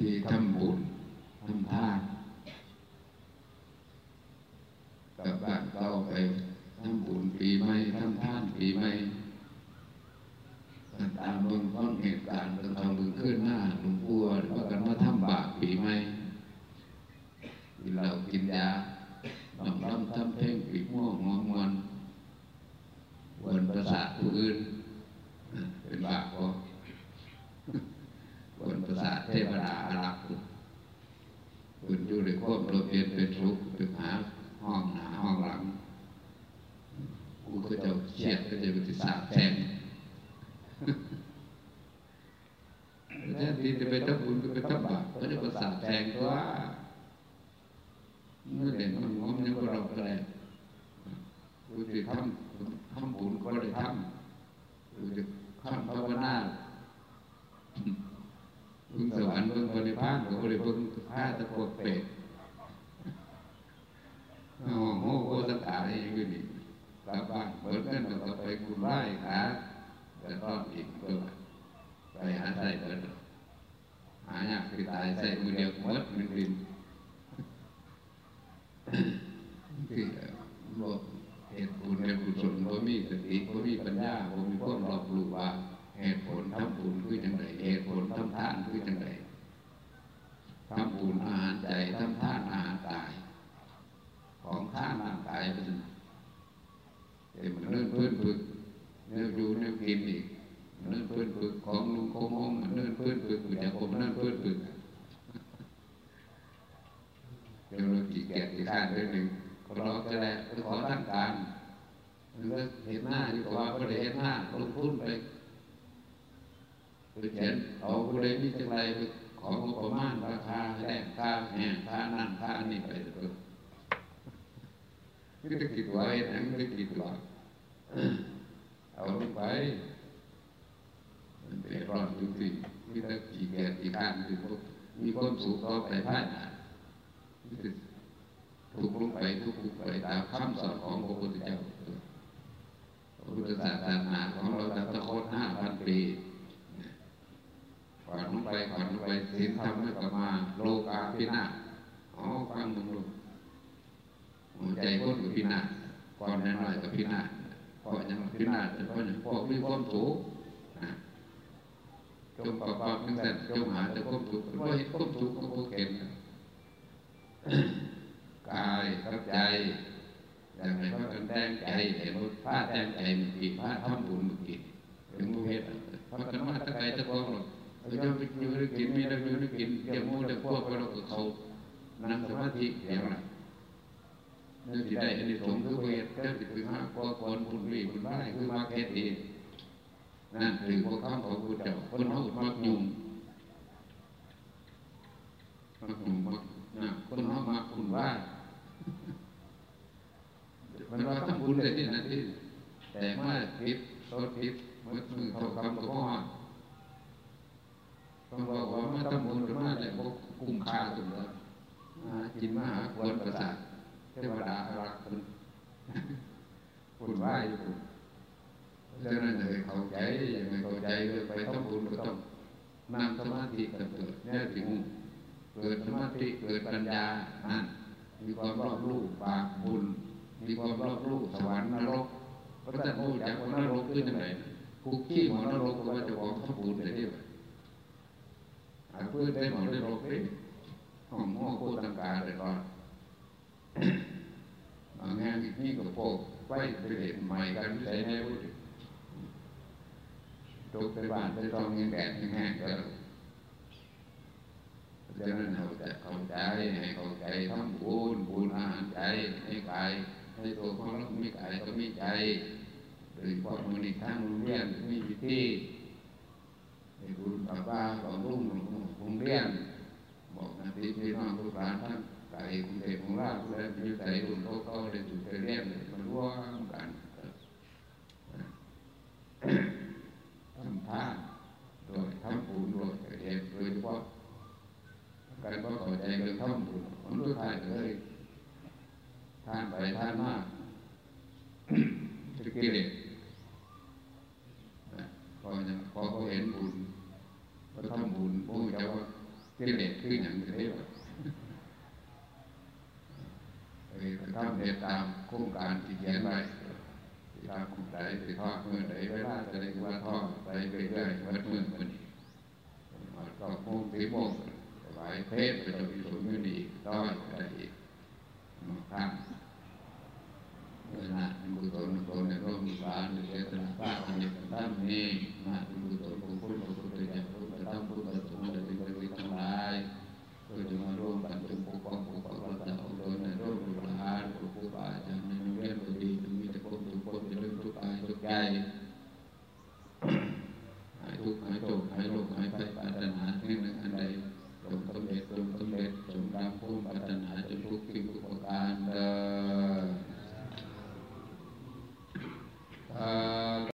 ธีทำบุญทำทานกับบ้านเก่าไปทำบุญปีใหม่ทำทานปีใหม่ตามเมืองพ้องเหตุการณ์ตอนทำมือขึ้นหน้าหลวงปู่ว่ากันมาทำบาปปีใหม่กินเหล้ากินยาลำลำทำเพลงปีม่วงงอมวนวนประสาทผู้อื่นเป็นบาปก็วนประสาทเทวดาอารักษ์ คุณอยู่ในควบโดดเด่นเป็นทุกข์เป็นหาห้องหนาห้องหลังกูก็จะเฉียดก็จะปติสาบแช่งแทนที่จะไปทำบุญก็ไปทำบาปก็จะไปสาบแช่งตัวเมื่อเด่นมันงอมยังก็เราก็ได้กูจะทำทำบุญก็ได้ทำกูจะทำภาวนาพึ่งสวรรค์พึ่งบริพานก็บริพึ่งผ้าตะกวดเป็ด โอ้โหโคตรตาอะไรอย่างนี้กลับบ้านเปิดเงินก็ไปคุณไหว้ขาแต่ก็อีกตัวไปหาใส่เปิดหายากคือตายใส่มือเดียวหมดมันรินคือบอกเหตุผลในกุศลบ่มีสติบ่มีปัญญาบ่มีความรอบรู้ว่าเหตุผลทำบุญคือจังไดเหตุผลทำทานคือจังไดทำบุญอาหารใจทำทานอาหารกาย ของทานร่างกายเป็นเอ็มเนื่อเพื่อน ฝึกเนื่ออยู่เนื่อกินอีกเนื่อเพื่อนฝึกของลุงโคงงเนื่อเพื่อนฝึกอยู่จากผมเนื่อเพื่อนฝึกเดี๋ยวเราจีแก่จีข้านเรื่องหนึ่งเราจะได้ไปขอตั้งการมันก็เห็นหน้าอยู่ว่าก็ได้เห็นหน้าลงทุนไปไปเขียนเอาผู้ใดมีจังไรไปของประมาณราคาแรงค่าแห่ค่านั่นค่านี่ไปเถอะไม่ได้กี่ตัวเองไม่ได้กี่ตัว เอาลงไปมันเป็นร้อนอยู่ที่มีแต่กี่แก่กี่ข้านคือมีความสุขต่อไปภายนาถูกลงไปทุกไปตามคำสอนของพระพุทธเจ้าพระพุทธศาสนาของเราตั้งแต่โคตรห้าพันปีก่อนลงไปก่อนลงไปศีลธรรมไม่กลับมาโลกาพินาศอ๋อฟังมึงดูหัวใจคนกับพินาศก่อนน้อยกับพินาศ พอยังพินาศเพราะอย่างพวกมีความสูงจงประกอบทั้งแต่จงหาแต่ความสุขเพราะเห็นความสุขของพวกเก่งกายกับใจอย่างไรก็กันแต่งใจเห็นว่าผ้าแต่งใจมันกินผ้าทำบุญมันกินถึงมูเหตุเพราะกันมาตะไคร้ตะกองหรอกเราจะไปอยู่หรือกินไม่ได้อยู่หรือกินเกี่ยวมูแต่พวกเราก็เขานั่งสมาธิเดีย่างไรนั่นสิได้อันนี้สงคือเหตุเจ้าสิคือห้าพวกคนคุณวีคุณไล่คือมาเกตีนั่นคือพวกข้ามของคุณเจ้าคนเขามักยุ่งมักยุ่งมักนะคนเขามักคุณว่า มันว่าทำบุญเลยที่นั่นที่แต่มื่อทิพโซทิพย์มือมือเขาคำกับพ่อต้องบอกว่ามาทำบุญมาแต่พวกคุ้มค่าสุดแล้วกินมหาควรประสาท เทวดารักคุณคุณไหวอยู่คุณฉะนั้นเลยเข้าใจยังไงเข้าใจเลยไปทำบุญก็ต้องนั่งสมาธิกันเกิดเนี่ยถึงเกิดสมาธิเกิดปัญญานั่นมีความรอบรู้บาปบุญ มีความรอบรู้สวรรค์นรกพระท่านพูดจากว่านรกขึ้นยังไงคุกขี้ของนรกก็ว่าจะบอกทำบุญเลยที่ว่าหาเพื่อนได้หมดได้รกได้ห้องห้องโคตรต่างๆเลยก่อน นี่ก็พวกไฟไปเห็นใหม่กันใส่ในวุฒิตกไปบ้านไปต้องเงินแดดแห้งๆก็ดังนั้นเราจะเข้าใจให้เข้าใจทำบุญบุญอาหารใจให้กายให้ตัวของเรามีกายก็ไมีใจโดยพอมือในทางโรงเรียนมีวิธีให้บุญป้าป้าของลุงโรงเรียนบอกนะที่พี่น้องทุกหลานทั้ง ไก่กรุงเทพของราชและอยู่ใจรุ่นเขาเขาได้ถูกเรียนมันร่วมกันทำทานโดยทำบุญโดยเหตุโดยเฉพาะการก็เข้าใจเรื่องทำบุญผมรู้ทานเลยทานไปทานมากจะกิเลสพอยังพอเขาเห็นบุญเขาทำบุญผู้จะว่ากิเลส ทำเหตุตามโครงการที่เขียนไว้ที่ทำกลุ่มใดไปทอดเมื่อใดเวลาจะได้ว่าทอดไปเรื่อยๆวัดเมื่อคนนี้ก็โมงสิบโมงไหวเพศไปจนที่สุดมือดีต้อยก็ได้อีกมาข้ามเวลาเป็นกุศลกุศลในร่มสารหรือเจตนาภาอันนี้ท่านนี้มาเ